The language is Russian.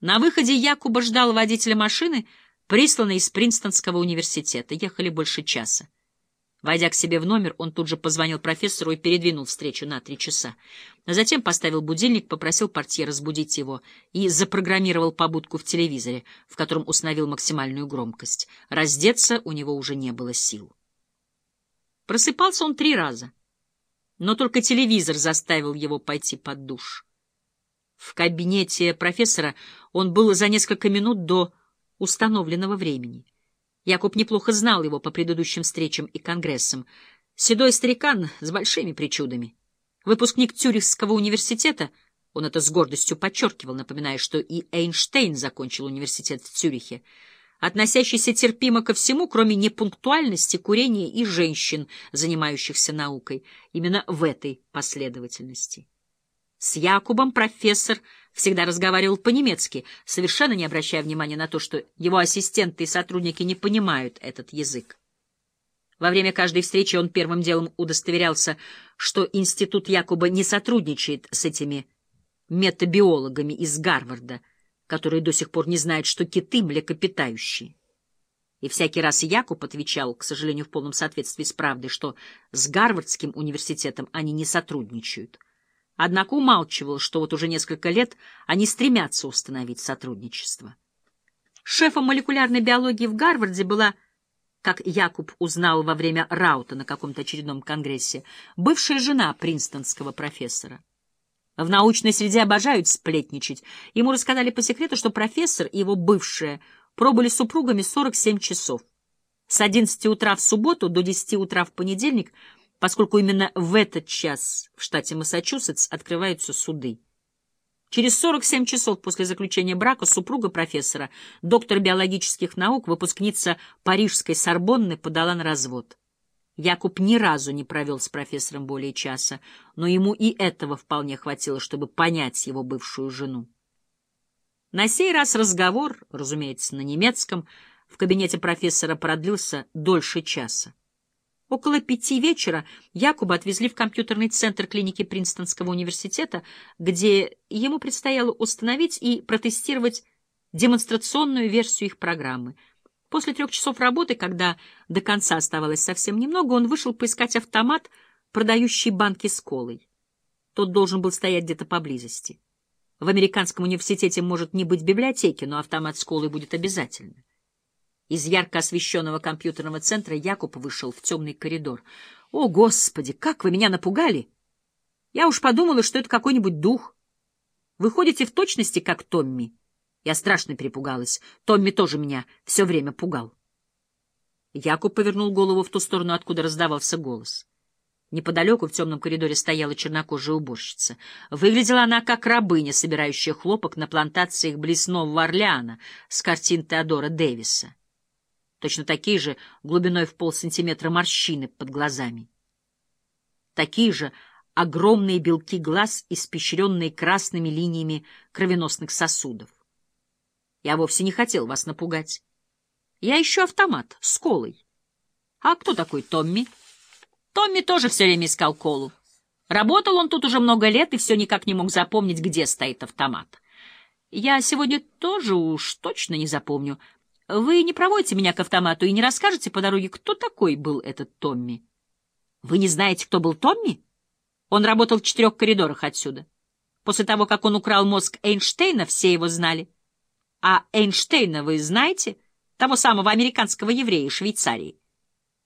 На выходе Якуба ждал водителя машины, присланный из Принстонского университета. Ехали больше часа. Войдя к себе в номер, он тут же позвонил профессору и передвинул встречу на три часа. Затем поставил будильник, попросил портье разбудить его и запрограммировал побудку в телевизоре, в котором установил максимальную громкость. Раздеться у него уже не было сил. Просыпался он три раза, но только телевизор заставил его пойти под душ. В кабинете профессора он был за несколько минут до установленного времени. Якуб неплохо знал его по предыдущим встречам и конгрессам. Седой старикан с большими причудами. Выпускник Тюрихского университета, он это с гордостью подчеркивал, напоминая, что и Эйнштейн закончил университет в Цюрихе, относящийся терпимо ко всему, кроме непунктуальности, курения и женщин, занимающихся наукой, именно в этой последовательности. С Якубом профессор всегда разговаривал по-немецки, совершенно не обращая внимания на то, что его ассистенты и сотрудники не понимают этот язык. Во время каждой встречи он первым делом удостоверялся, что институт Якуба не сотрудничает с этими метабиологами из Гарварда, которые до сих пор не знают, что киты млекопитающие. И всякий раз Якуб отвечал, к сожалению, в полном соответствии с правдой, что с Гарвардским университетом они не сотрудничают — однако умалчивал, что вот уже несколько лет они стремятся установить сотрудничество. Шефом молекулярной биологии в Гарварде была, как Якуб узнал во время раута на каком-то очередном конгрессе, бывшая жена принстонского профессора. В научной среде обожают сплетничать. Ему рассказали по секрету, что профессор и его бывшая пробыли супругами 47 часов. С 11 утра в субботу до 10 утра в понедельник — поскольку именно в этот час в штате Массачусетс открываются суды. Через 47 часов после заключения брака супруга профессора, доктор биологических наук, выпускница Парижской Сорбонны, подала на развод. Якуб ни разу не провел с профессором более часа, но ему и этого вполне хватило, чтобы понять его бывшую жену. На сей раз разговор, разумеется, на немецком, в кабинете профессора продлился дольше часа. Около пяти вечера Якуба отвезли в компьютерный центр клиники Принстонского университета, где ему предстояло установить и протестировать демонстрационную версию их программы. После трех часов работы, когда до конца оставалось совсем немного, он вышел поискать автомат, продающий банки с колой. Тот должен был стоять где-то поблизости. В американском университете может не быть библиотеки, но автомат с колой будет обязательно. Из ярко освещенного компьютерного центра Якуб вышел в темный коридор. — О, Господи, как вы меня напугали! Я уж подумала, что это какой-нибудь дух. Вы ходите в точности, как Томми. Я страшно перепугалась. Томми тоже меня все время пугал. Якуб повернул голову в ту сторону, откуда раздавался голос. Неподалеку в темном коридоре стояла чернокожая уборщица. Выглядела она как рабыня, собирающая хлопок на плантациях близ Нового Орлеана с картин Теодора Дэвиса точно такие же глубиной в полсантиметра морщины под глазами. Такие же огромные белки глаз, испещренные красными линиями кровеносных сосудов. Я вовсе не хотел вас напугать. Я ищу автомат с колой. А кто такой Томми? Томми тоже все время искал колу. Работал он тут уже много лет и все никак не мог запомнить, где стоит автомат. Я сегодня тоже уж точно не запомню, вы не проводите меня к автомату и не расскажете по дороге, кто такой был этот Томми? Вы не знаете, кто был Томми? Он работал в четырех коридорах отсюда. После того, как он украл мозг Эйнштейна, все его знали. А Эйнштейна вы знаете? Того самого американского еврея Швейцарии.